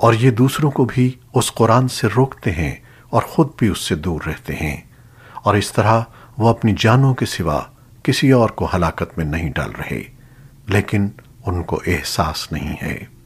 और ये दूसरों को भी उस कुरान से रोकते हैं और खुद भी उससे दूर रहते हैं। और इस तरह वो अपनी जानों के सिवा किसी और को हलाकत में नहीं डाल रहे, लेकिन उनको एहसास नहीं है।